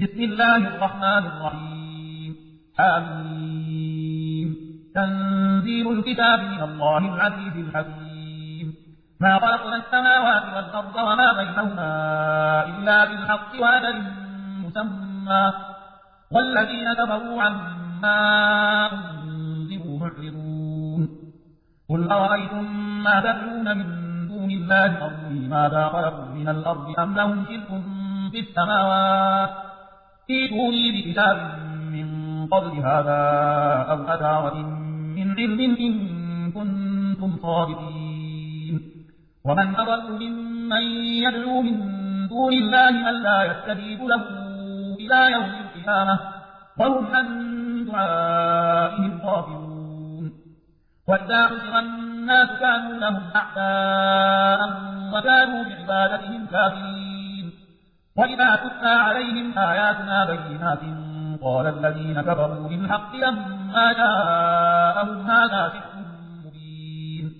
بسم الله الرحمن الرحيم. آمين. تنزيل الكتاب من الله العزيز الحكيم. ما خلقنا السماوات والأرض وما بينهما إلا بالحق وأجل مسمى. والذين كفروا عما أنذروا معرضون. قل أرأيتم ما تدعون من دون الله أروني ماذا خلقوا من الأرض أم لهم شرك في السماوات؟ ائتوني بكتاب من قبل هذا أو أثارة من علم إن كنتم صادقين. ومن أضل ممن يدعو من دون الله من لا يستجيب له إلى يوم القيامة وهم عن دعائهم غافلون وإذا حشر الناس كانوا لهم أعداء وكانوا بعبادتهم كافرين. وإذا تتلى عليهم آياتنا بينات قال الذين كفروا بالحق لما جاءهم هذا سحر مبين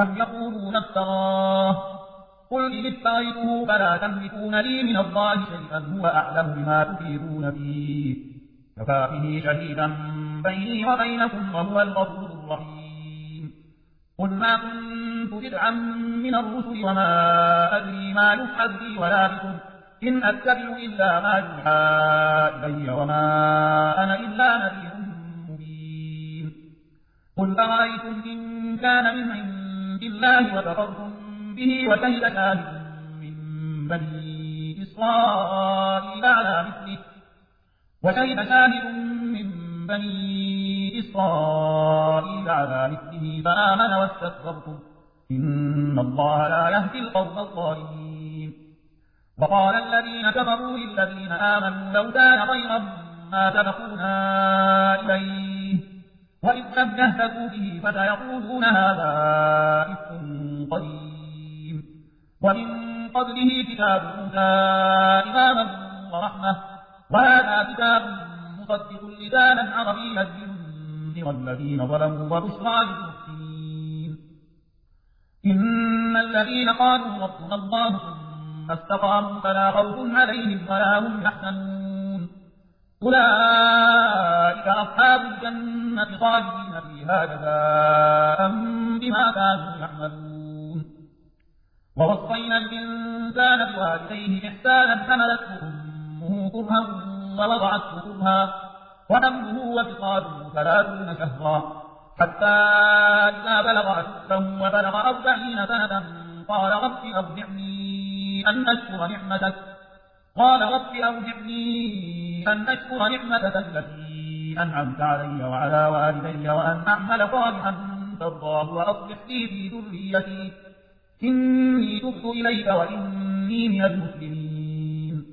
أم يقولون افتراه قل إن افتريته فلا تملكون لي من الله شيئا هو أعلم بما تفيدون فيه كفى به شهيدا بيني وبينكم وهو الغفور الرحيم قل ما كنت بدعا من الرسل وما أدري ما يفعل بي ولا بكم إن أتبع إلا ما يوحى إلي وما أنا إلا نذير مبين. قل أرأيتم إن كان من عند الله وكفرتم به وشهد شاهد من بني إسرائيل على مثله وشهد شاهد من بني إسرائيل على مثله فآمن واستكبرتم. إن الله لا يهدي القوم الظالمين. وقال الذين كفروا للذين آمنوا لو كان خيرا ما سبقونا إليه. وإذ لم يهتدوا به فسيقولون هذا إفك قديم. ومن قبله كتاب موسى إماما ورحمة. وهذا كتاب مصدق لسانا عربيا لينذر الذين ظلموا وبشرى للمحسنين إن الذين قالوا ربنا الله استقاموا فلا خوف عليهم ولا هم يحزنون. أولئك أصحاب الجنة خالدين فيها جزاء بما كانوا يعملون. ووصينا الإنسان بوالديه إحسانا حملته أمه كرها ووضعته كرها وحمله وفصاله ثلاثون شهرا حتى إذا بلغ أشده وبلغ أربعين سنة قال رب أرجعني أن أشكر نعمتك. قال رب أوجعني أن أشكر نعمتك التي أنعمت علي وعلى والدي وأن أعمل صالحا ترضاه وأصلح لي في ذريتي. إني تبت إليك وإني من المسلمين.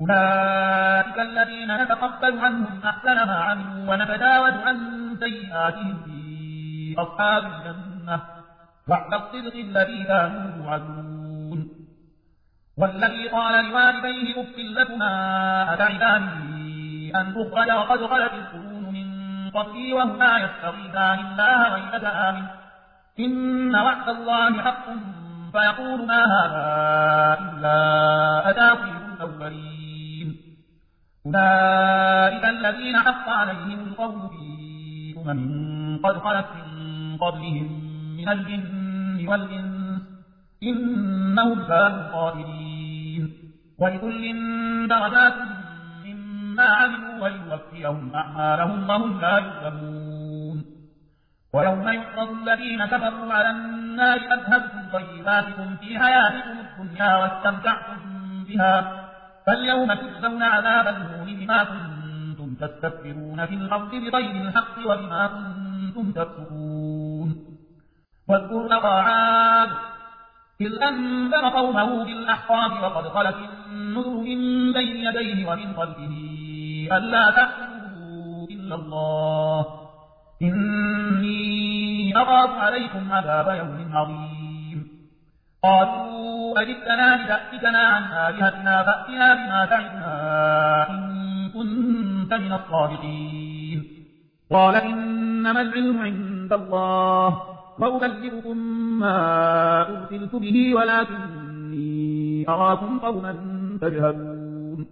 أولئك الذين نتقبل عنهم أحسن ما عملوا ونتجاوز عن سيئاتهم في أصحاب الجنة. وعد الصدق الذي كانوا يوعدون. والذي قال لوالديه أف لكما أتعداني أن أخرج وقد خلت القرون من قبلي وهما يستغيثان الله ويلك آمن. إن وعد الله حق. فيقول ما هذا إلا أتاقير الأولين. أولئك الذين حق عليهم القول في أمم قد خلت من قبلهم من الجن والإنس. إنهم كانوا خالدين ولكل درجات مما عملوا وليوفيهم أعمالهم وهم لا يظلمون ويوم يعرض الذين كفروا على النار أذهبتم طيباتكم في حياتكم الدنيا واستمتعتم بها فاليوم تجزون عذاب الهون بما كنتم تستكبرون في الأرض بغير الحق وبما كنتم تفسقون واذكر عاد إذ أنذر قومه بالأحقاب وقد خلت النذر من بين يديه ومن خلفه ألا تعبدوا إلا الله. إني أخاف عليكم عذاب يوم عظيم. قالوا أجدنا لتأتكنا عن آلهتنا فأتنا بما تعدنا إن كنت من الصادقين. قال إنما العلم عند الله. وأبلغكم ما أرسلت به ولكني أراكم قوما تجهلون.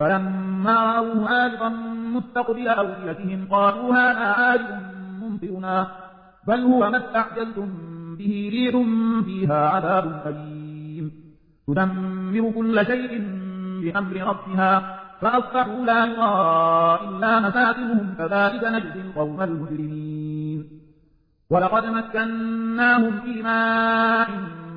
فلما رأوه عارضا مستقبل أوديتهم قالوا هذا عارض ممطرنا بل هو ما استعجلتم به ريح فيها عذاب أليم. تدمر كل شيء بأمر ربها فأصبحوا لا يرى إلا مساكنهم كذلك نجزي القوم المجرمين. ولقد مكناهم في ماء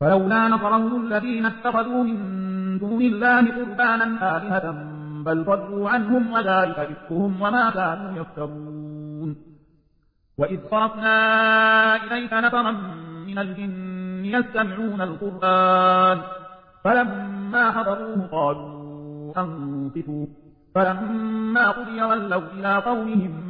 فلولا نصرهم الذين اتخذوا من دون الله قربانا آلهة بل ضلوا عنهم وذلك إفكهم وما كانوا يفترون. وإذ صرفنا إليك نفرا من الجن يستمعون القرآن فلما حضروه قالوا أنصفوا فلما قضي ولوا إلى قومهم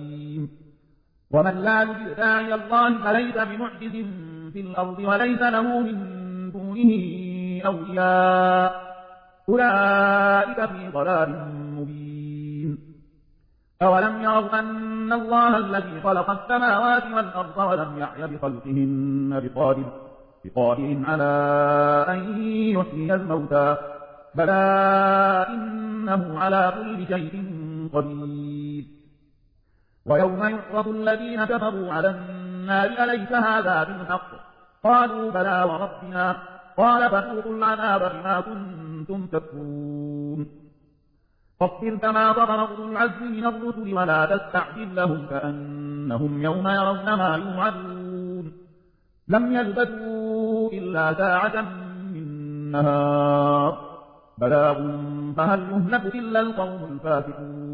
ومن لا يجب داعي الله فليس بمعجز في الأرض وليس له من دونه أولياء. أولئك في ضلال مبين. أولم يروا أن الله الذي خلق السماوات والأرض ولم يعي بخلقهن بقادر بقادر على أن يحيي الموتى. بلى إنه على كل شيء قدير. ويوم يعرض الذين كفروا على النار أليس هذا بالحق؟ قالوا بلى وربنا. قال فذوقوا العذاب بما كنتم تكفرون. فاصبر كما صبر أولو العزم من الرسل ولا تستعجل لهم كأنهم يوم يرون ما يوعدون. لم يلبثوا إلا ساعة من نهار. بلاغ فهل يهلك إلا القوم الفاسقون.